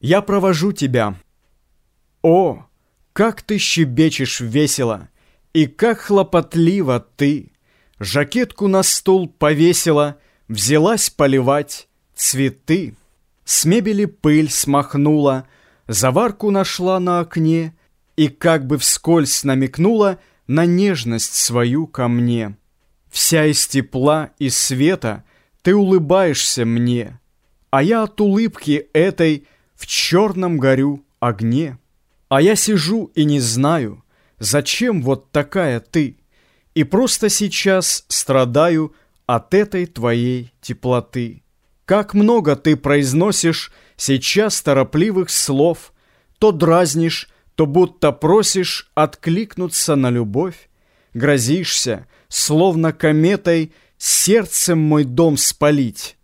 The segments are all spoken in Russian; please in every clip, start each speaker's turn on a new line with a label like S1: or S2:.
S1: Я провожу тебя. О, как ты щебечешь весело, И как хлопотливо ты! Жакетку на стул повесила, Взялась поливать цветы. С мебели пыль смахнула, Заварку нашла на окне И как бы вскользь намекнула На нежность свою ко мне. Вся из тепла и света Ты улыбаешься мне, А я от улыбки этой в черном горю огне. А я сижу и не знаю, зачем вот такая ты, и просто сейчас страдаю от этой твоей теплоты. Как много ты произносишь сейчас торопливых слов, то дразнишь, то будто просишь откликнуться на любовь, грозишься, словно кометой, сердцем мой дом спалить.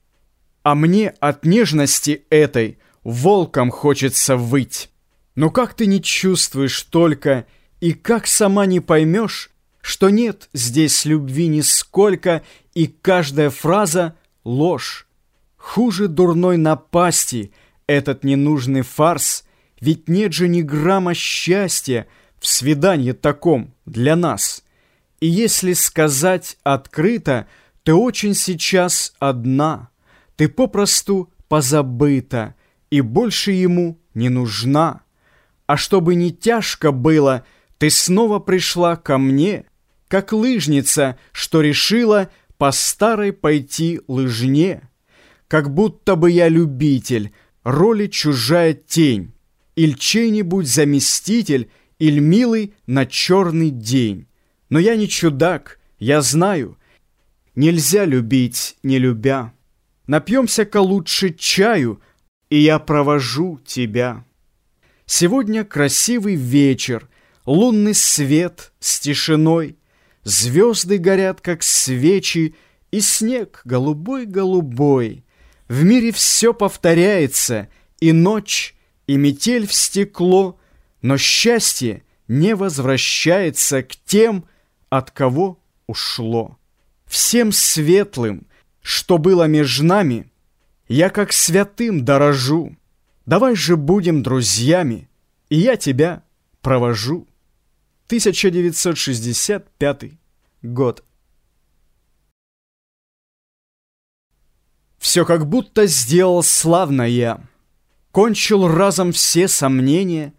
S1: А мне от нежности этой волком хочется выть. Но как ты не чувствуешь только, и как сама не поймешь, что нет здесь любви нисколько, и каждая фраза — ложь. Хуже дурной напасти этот ненужный фарс, ведь нет же ни грамма счастья в свидании таком для нас. И если сказать открыто, ты очень сейчас одна, ты попросту позабыта, и больше ему не нужна. А чтобы не тяжко было, ты снова пришла ко мне, как лыжница, что решила по старой пойти лыжне. Как будто бы я любитель, роли чужая тень, или чей-нибудь заместитель, или милый на черный день. Но я не чудак, я знаю, нельзя любить, не любя. Напьемся-ка лучше чаю, и я провожу тебя. Сегодня красивый вечер, лунный свет с тишиной, звезды горят, как свечи, и снег голубой-голубой. В мире все повторяется, и ночь, и метель в стекло, но счастье не возвращается к тем, от кого ушло. Всем светлым, что было между нами — я как святым дорожу. Давай же будем друзьями, и я тебя провожу. 1965 год. Все как будто сделал славно я. Кончил разом все сомнения,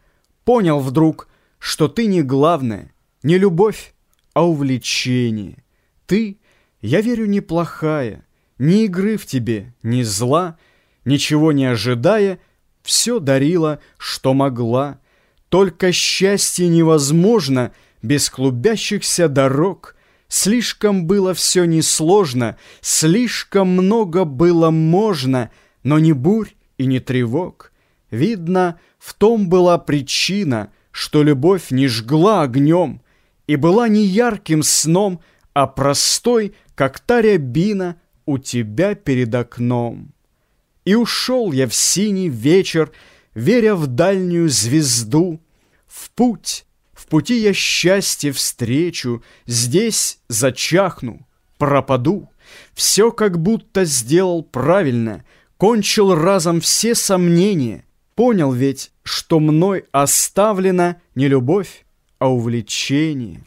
S1: Понял вдруг, что ты не главное, Не любовь, а увлечение. Ты, я верю, неплохая, ни игры в тебе, ни зла, Ничего не ожидая, Все дарила, что могла. Только счастье невозможно Без клубящихся дорог. Слишком было все несложно, Слишком много было можно, Но ни бурь и ни тревог. Видно, в том была причина, Что любовь не жгла огнем И была не ярким сном, А простой, как та рябина, у тебя перед окном. И ушел я в синий вечер, веря в дальнюю звезду, В путь, в пути я счастье встречу, здесь зачахну, пропаду. Все как будто сделал правильно, кончил разом все сомнения, Понял ведь, что мной оставлена не любовь, а увлечение.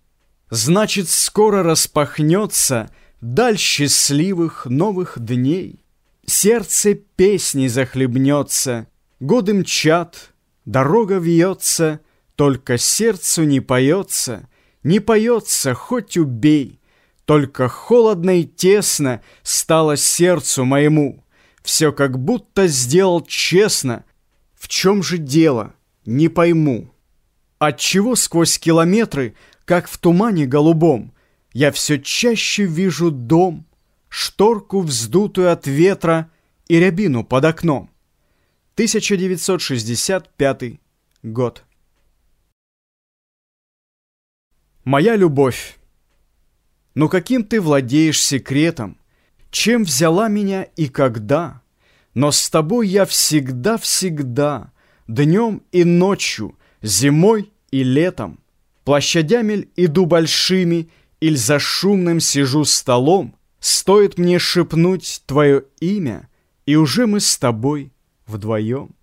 S1: Значит, скоро распахнется — Даль счастливых новых дней. Сердце песней захлебнется, Годы мчат, дорога вьется, Только сердцу не поется, Не поется, хоть убей. Только холодно и тесно Стало сердцу моему. Все как будто сделал честно. В чем же дело, не пойму. Отчего сквозь километры, Как в тумане голубом, я все чаще вижу дом, шторку, вздутую от ветра, и рябину под окном. 1965 год. Моя любовь. Ну каким ты владеешь секретом? Чем взяла меня и когда? Но с тобой я всегда-всегда, Днем и ночью, зимой и летом, Площадями иду большими Иль за шумным сижу столом, Стоит мне шепнуть твое имя, И уже мы с тобой вдвоем.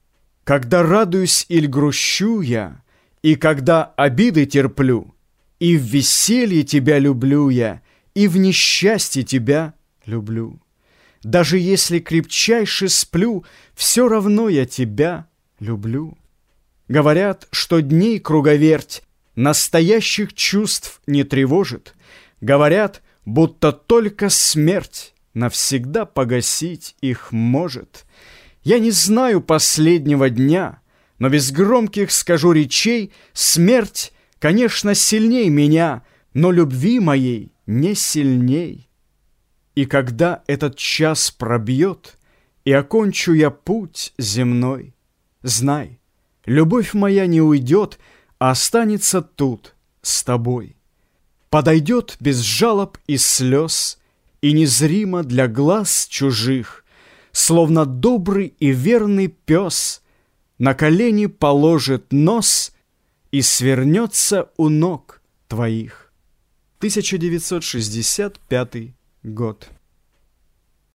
S1: Когда радуюсь или грущу я, И когда обиды терплю, И в веселье тебя люблю я, И в несчастье тебя люблю. Даже если крепчайше сплю, Все равно я тебя люблю. Говорят, что дней круговерть Настоящих чувств не тревожит. Говорят, будто только смерть Навсегда погасить их может. Я не знаю последнего дня, Но без громких скажу речей Смерть, конечно, сильней меня, Но любви моей не сильней. И когда этот час пробьет, И окончу я путь земной, Знай, любовь моя не уйдет, А останется тут с тобой. Подойдет без жалоб и слез, И незримо для глаз чужих, Словно добрый и верный пес На колени положит нос И свернется у ног твоих. 1965 год.